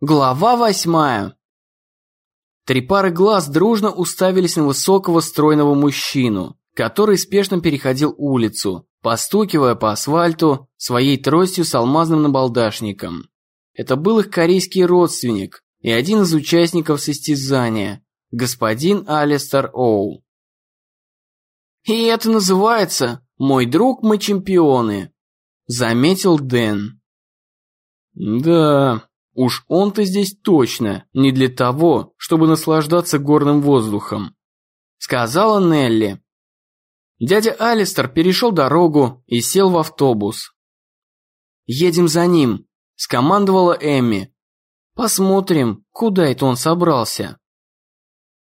Глава восьмая. Три пары глаз дружно уставились на высокого стройного мужчину, который спешно переходил улицу, постукивая по асфальту своей тростью с алмазным набалдашником. Это был их корейский родственник и один из участников состязания, господин Алистер Оу. «И это называется «Мой друг, мы чемпионы», — заметил Дэн. «Да, Уж он-то здесь точно не для того, чтобы наслаждаться горным воздухом, сказала Нелли. Дядя Алистер перешел дорогу и сел в автобус. «Едем за ним», – скомандовала Эмми. «Посмотрим, куда это он собрался».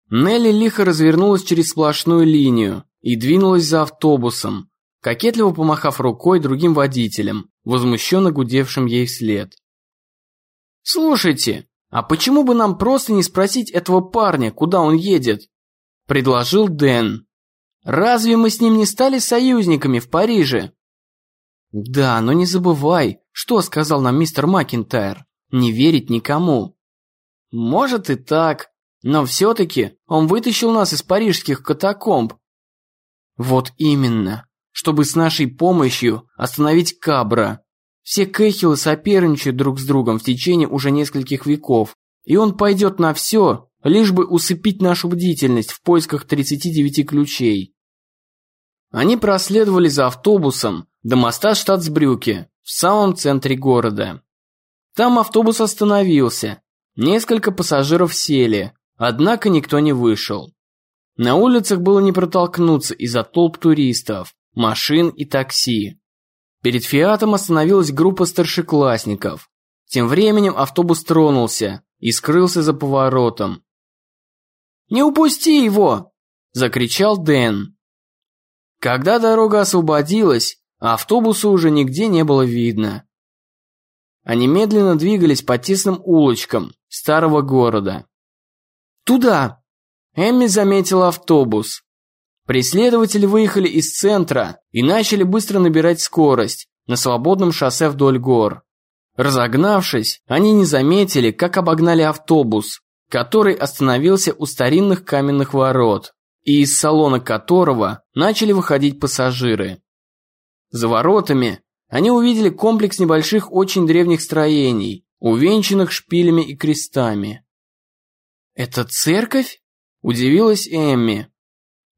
Нелли лихо развернулась через сплошную линию и двинулась за автобусом, кокетливо помахав рукой другим водителям, возмущенно гудевшим ей вслед. «Слушайте, а почему бы нам просто не спросить этого парня, куда он едет?» – предложил Дэн. «Разве мы с ним не стали союзниками в Париже?» «Да, но не забывай, что сказал нам мистер Макинтайр. Не верить никому». «Может и так, но все-таки он вытащил нас из парижских катакомб». «Вот именно, чтобы с нашей помощью остановить Кабра. Все Кэхиллы соперничают друг с другом в течение уже нескольких веков, и он пойдет на все, лишь бы усыпить нашу бдительность в поисках 39 ключей. Они проследовали за автобусом до моста Штатсбрюке, в самом центре города. Там автобус остановился, несколько пассажиров сели, однако никто не вышел. На улицах было не протолкнуться из-за толп туристов, машин и такси. Перед «Фиатом» остановилась группа старшеклассников. Тем временем автобус тронулся и скрылся за поворотом. «Не упусти его!» – закричал Дэн. Когда дорога освободилась, автобуса уже нигде не было видно. Они медленно двигались по тесным улочкам старого города. «Туда!» Эмми заметила автобус. Преследователи выехали из центра и начали быстро набирать скорость на свободном шоссе вдоль гор. Разогнавшись, они не заметили, как обогнали автобус, который остановился у старинных каменных ворот, и из салона которого начали выходить пассажиры. За воротами они увидели комплекс небольших очень древних строений, увенчанных шпилями и крестами. «Это церковь?» – удивилась Эмми.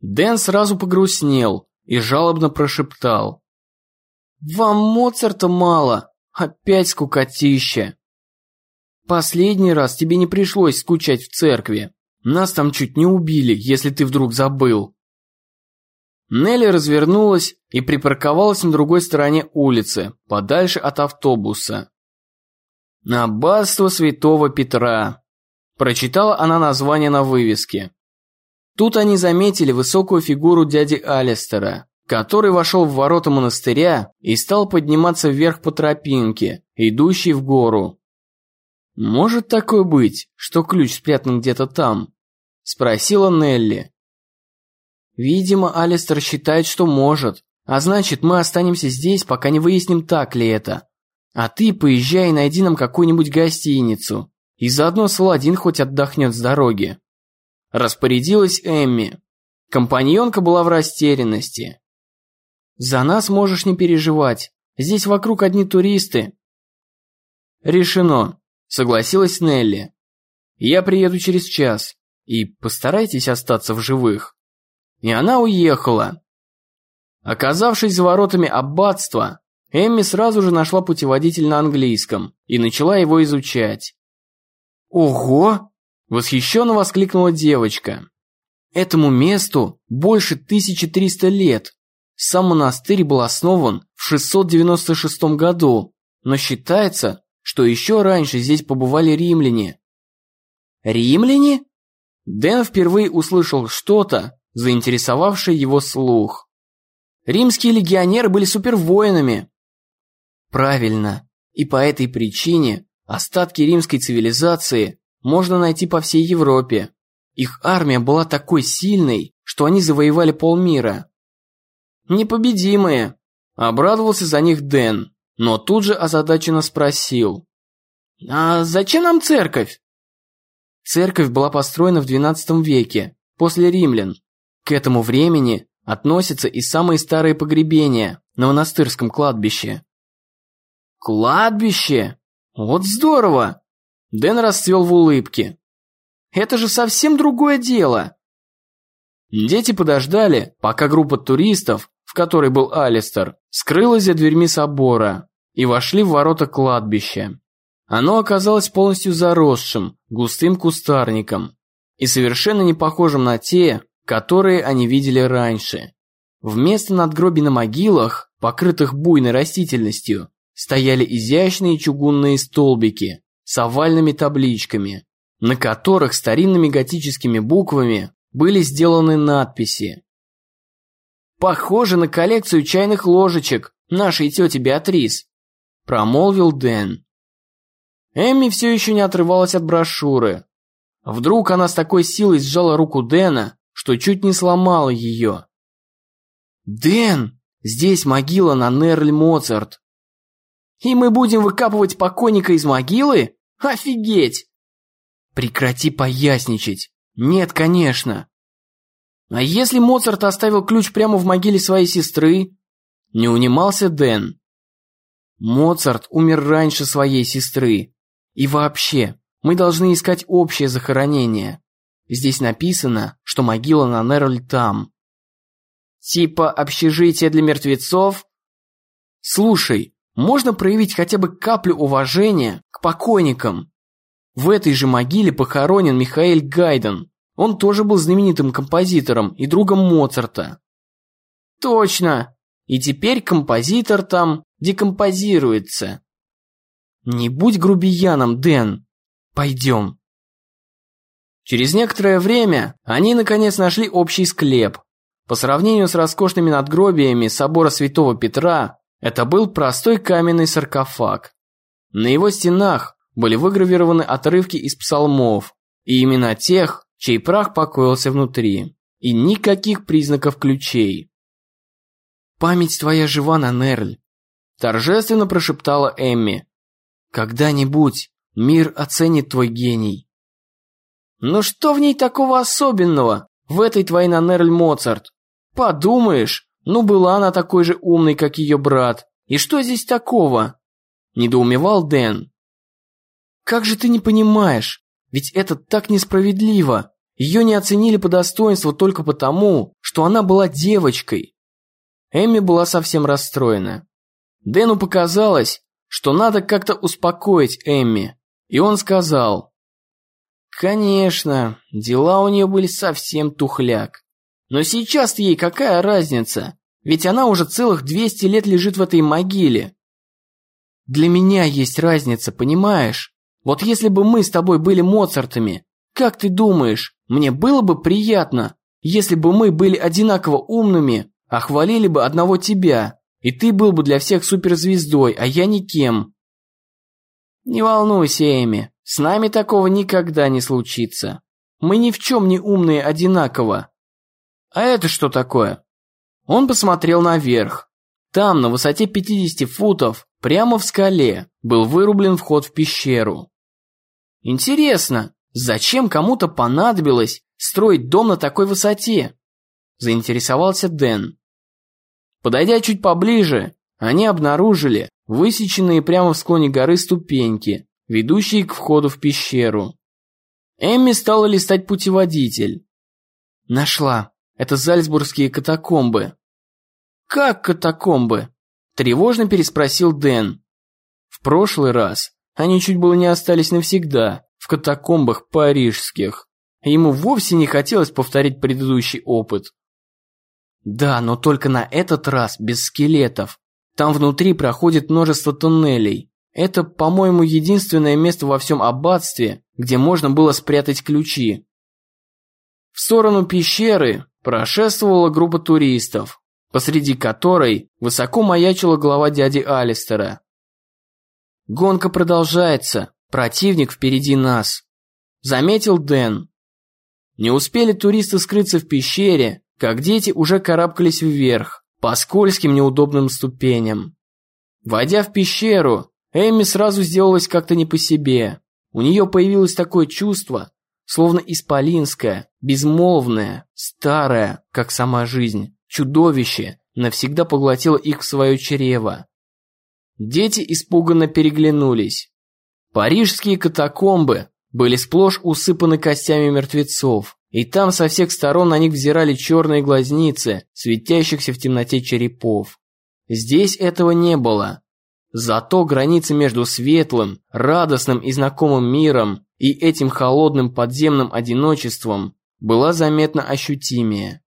Дэн сразу погрустнел и жалобно прошептал. «Вам Моцарта мало, опять скукотища. Последний раз тебе не пришлось скучать в церкви. Нас там чуть не убили, если ты вдруг забыл». Нелли развернулась и припарковалась на другой стороне улицы, подальше от автобуса. «Аббатство святого Петра», – прочитала она название на вывеске. Тут они заметили высокую фигуру дяди Алистера, который вошел в ворота монастыря и стал подниматься вверх по тропинке, идущей в гору. «Может такое быть, что ключ спрятан где-то там?» – спросила Нелли. «Видимо, Алистер считает, что может, а значит, мы останемся здесь, пока не выясним, так ли это. А ты поезжай и найди нам какую-нибудь гостиницу, и заодно Саладин хоть отдохнет с дороги». Распорядилась Эмми. Компаньонка была в растерянности. «За нас можешь не переживать. Здесь вокруг одни туристы». «Решено», — согласилась Нелли. «Я приеду через час, и постарайтесь остаться в живых». И она уехала. Оказавшись за воротами аббатства, Эмми сразу же нашла путеводитель на английском и начала его изучать. «Ого!» Восхищенно воскликнула девочка. Этому месту больше 1300 лет. Сам монастырь был основан в 696 году, но считается, что еще раньше здесь побывали римляне. Римляне? Дэн впервые услышал что-то, заинтересовавшее его слух. Римские легионеры были супервоинами. Правильно. И по этой причине остатки римской цивилизации можно найти по всей Европе. Их армия была такой сильной, что они завоевали полмира. Непобедимые. Обрадовался за них Дэн, но тут же озадаченно спросил. А зачем нам церковь? Церковь была построена в XII веке, после римлян. К этому времени относятся и самые старые погребения на монастырском кладбище. Кладбище? Вот здорово! Дэн расцвел в улыбке. Это же совсем другое дело. Дети подождали, пока группа туристов, в которой был Алистер, скрылась за дверьми собора и вошли в ворота кладбища. Оно оказалось полностью заросшим, густым кустарником и совершенно не похожим на те, которые они видели раньше. Вместо надгробий на могилах, покрытых буйной растительностью, стояли изящные чугунные столбики с овальными табличками, на которых старинными готическими буквами были сделаны надписи. «Похоже на коллекцию чайных ложечек нашей тети Беатрис», промолвил Дэн. Эмми все еще не отрывалась от брошюры. Вдруг она с такой силой сжала руку Дэна, что чуть не сломала ее. «Дэн, здесь могила на Нерль Моцарт». «И мы будем выкапывать покойника из могилы? Офигеть!» «Прекрати поясничать. Нет, конечно». «А если Моцарт оставил ключ прямо в могиле своей сестры?» Не унимался Дэн. Моцарт умер раньше своей сестры. И вообще, мы должны искать общее захоронение. Здесь написано, что могила на Нерль там. Типа общежитие для мертвецов? Слушай, можно проявить хотя бы каплю уважения к покойникам. В этой же могиле похоронен Михаил Гайден. Он тоже был знаменитым композитором и другом Моцарта. Точно. И теперь композитор там декомпозируется. Не будь грубияном, Дэн. Пойдем. Через некоторое время они наконец нашли общий склеп. По сравнению с роскошными надгробиями собора Святого Петра, это был простой каменный саркофаг. На его стенах были выгравированы отрывки из псалмов и имена тех, чей прах покоился внутри, и никаких признаков ключей. «Память твоя жива на Нерль», – торжественно прошептала Эмми, когда-нибудь мир оценит твой гений. Ну что в ней такого особенного, в этой твоей Нанерль Моцарт? Подумаешь, ну была она такой же умной, как ее брат. И что здесь такого? Недоумевал Дэн. Как же ты не понимаешь? Ведь это так несправедливо. Ее не оценили по достоинству только потому, что она была девочкой. Эмми была совсем расстроена. Дэну показалось, что надо как-то успокоить Эмми. И он сказал, «Конечно, дела у нее были совсем тухляк. Но сейчас ей какая разница? Ведь она уже целых 200 лет лежит в этой могиле. Для меня есть разница, понимаешь? Вот если бы мы с тобой были Моцартами, как ты думаешь, мне было бы приятно, если бы мы были одинаково умными, а хвалили бы одного тебя, и ты был бы для всех суперзвездой, а я никем. Не волнуйся, Эми, с нами такого никогда не случится. Мы ни в чем не умные одинаково. А это что такое? Он посмотрел наверх. Там, на высоте 50 футов, прямо в скале, был вырублен вход в пещеру. Интересно, зачем кому-то понадобилось строить дом на такой высоте? Заинтересовался Дэн. Подойдя чуть поближе, они обнаружили высеченные прямо в склоне горы ступеньки, ведущие к входу в пещеру. Эмми стала листать путеводитель. Нашла. Это зальцбургские катакомбы. Как катакомбы? Тревожно переспросил Дэн. В прошлый раз они чуть было не остались навсегда в катакомбах парижских. Ему вовсе не хотелось повторить предыдущий опыт. Да, но только на этот раз без скелетов. Там внутри проходит множество туннелей. Это, по-моему, единственное место во всем аббатстве, где можно было спрятать ключи. В сторону пещеры прошествовала группа туристов, посреди которой высоко маячила голова дяди Алистера. Гонка продолжается, противник впереди нас. Заметил Дэн. Не успели туристы скрыться в пещере, как дети уже карабкались вверх, по скользким неудобным ступеням. Войдя в пещеру, Эми сразу сделалась как-то не по себе. У нее появилось такое чувство, словно исполинское, безмолвное, старое, как сама жизнь, чудовище навсегда поглотило их в свое чрево. Дети испуганно переглянулись. Парижские катакомбы были сплошь усыпаны костями мертвецов, и там со всех сторон на них взирали черные глазницы, светящихся в темноте черепов. Здесь этого не было. Зато граница между светлым, радостным и знакомым миром и этим холодным подземным одиночеством была заметно ощутимее.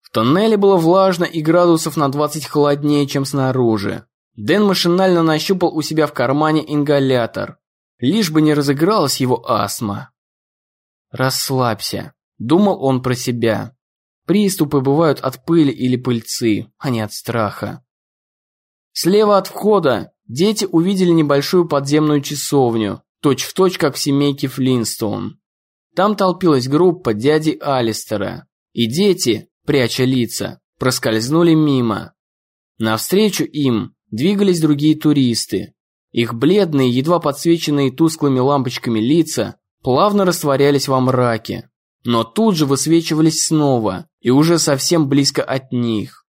В тоннеле было влажно и градусов на 20 холоднее, чем снаружи. Дэн машинально нащупал у себя в кармане ингалятор, лишь бы не разыгралась его астма. «Расслабься», – думал он про себя. Приступы бывают от пыли или пыльцы, а не от страха. Слева от входа дети увидели небольшую подземную часовню, точь-в-точь, точь, как в семейке Флинстоун. Там толпилась группа дяди Алистера, и дети, пряча лица, проскользнули мимо. Навстречу им двигались другие туристы. Их бледные, едва подсвеченные тусклыми лампочками лица плавно растворялись во мраке, но тут же высвечивались снова и уже совсем близко от них.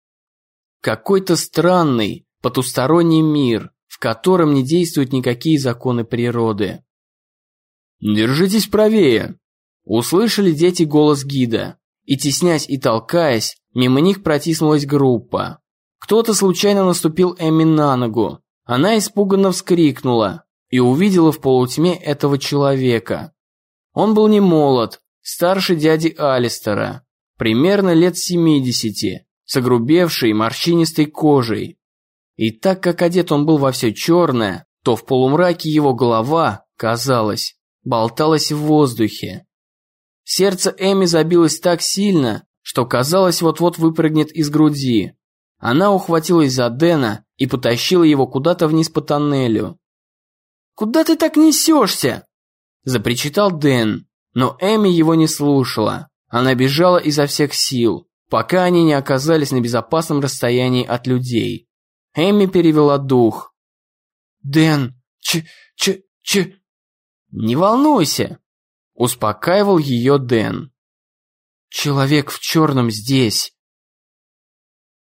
Какой-то странный, потусторонний мир, котором не действуют никакие законы природы. «Держитесь правее!» Услышали дети голос гида, и, теснясь и толкаясь, мимо них протиснулась группа. Кто-то случайно наступил Эми на ногу. Она испуганно вскрикнула и увидела в полутьме этого человека. Он был не молод, старше дяди Алистера, примерно лет семидесяти, с огрубевшей морщинистой кожей. И так как одет он был во все черное, то в полумраке его голова, казалось, болталась в воздухе. Сердце Эми забилось так сильно, что казалось вот-вот выпрыгнет из груди. Она ухватилась за Дэна и потащила его куда-то вниз по тоннелю. «Куда ты так несешься?» – запричитал Дэн, но Эми его не слушала. Она бежала изо всех сил, пока они не оказались на безопасном расстоянии от людей. Эми перевела дух. «Дэн, ч... ч... ч...» «Не волнуйся!» – успокаивал ее Дэн. «Человек в черном здесь!»